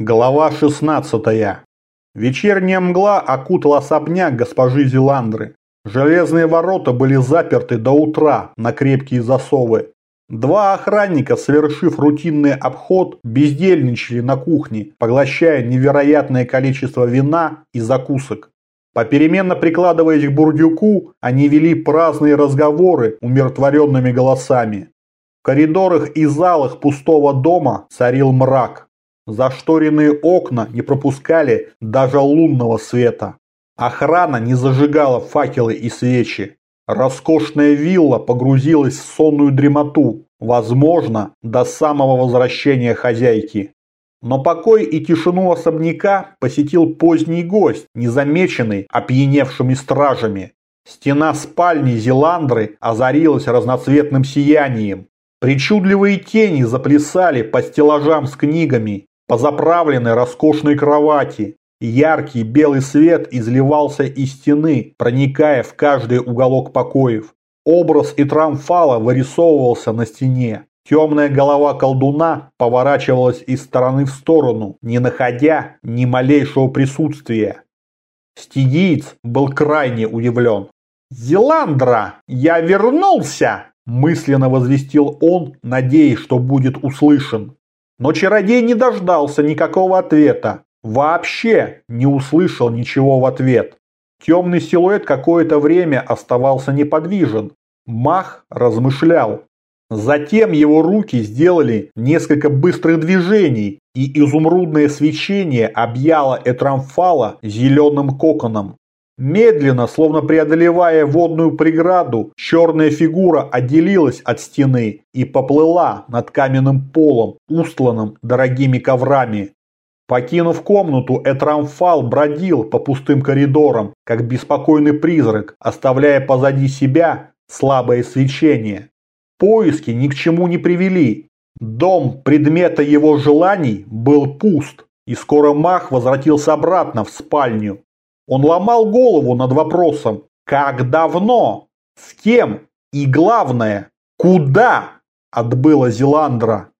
Глава 16. Вечерняя мгла окутала особняк госпожи Зеландры. Железные ворота были заперты до утра на крепкие засовы. Два охранника, совершив рутинный обход, бездельничали на кухне, поглощая невероятное количество вина и закусок. Попеременно прикладываясь к бурдюку, они вели праздные разговоры умиротворенными голосами. В коридорах и залах пустого дома царил мрак. Зашторенные окна не пропускали даже лунного света. Охрана не зажигала факелы и свечи. Роскошная вилла погрузилась в сонную дремоту, возможно, до самого возвращения хозяйки. Но покой и тишину особняка посетил поздний гость, незамеченный опьяневшими стражами. Стена спальни Зеландры озарилась разноцветным сиянием. Причудливые тени заплясали по стеллажам с книгами, по заправленной роскошной кровати. Яркий белый свет изливался из стены, проникая в каждый уголок покоев. Образ Итрамфала вырисовывался на стене. Темная голова колдуна поворачивалась из стороны в сторону, не находя ни малейшего присутствия. Стигиец был крайне удивлен. «Зеландра, я вернулся!» – мысленно возвестил он, надеясь, что будет услышан. Но чародей не дождался никакого ответа. Вообще не услышал ничего в ответ. Темный силуэт какое-то время оставался неподвижен. Мах размышлял. Затем его руки сделали несколько быстрых движений, и изумрудное свечение объяло Этрамфала зеленым коконом. Медленно, словно преодолевая водную преграду, черная фигура отделилась от стены и поплыла над каменным полом, устланным дорогими коврами. Покинув комнату, Этрамфал бродил по пустым коридорам, как беспокойный призрак, оставляя позади себя слабое свечение. Поиски ни к чему не привели. Дом предмета его желаний был пуст, и скоро Мах возвратился обратно в спальню. Он ломал голову над вопросом «Как давно? С кем? И главное, куда?» отбыла Зеландра.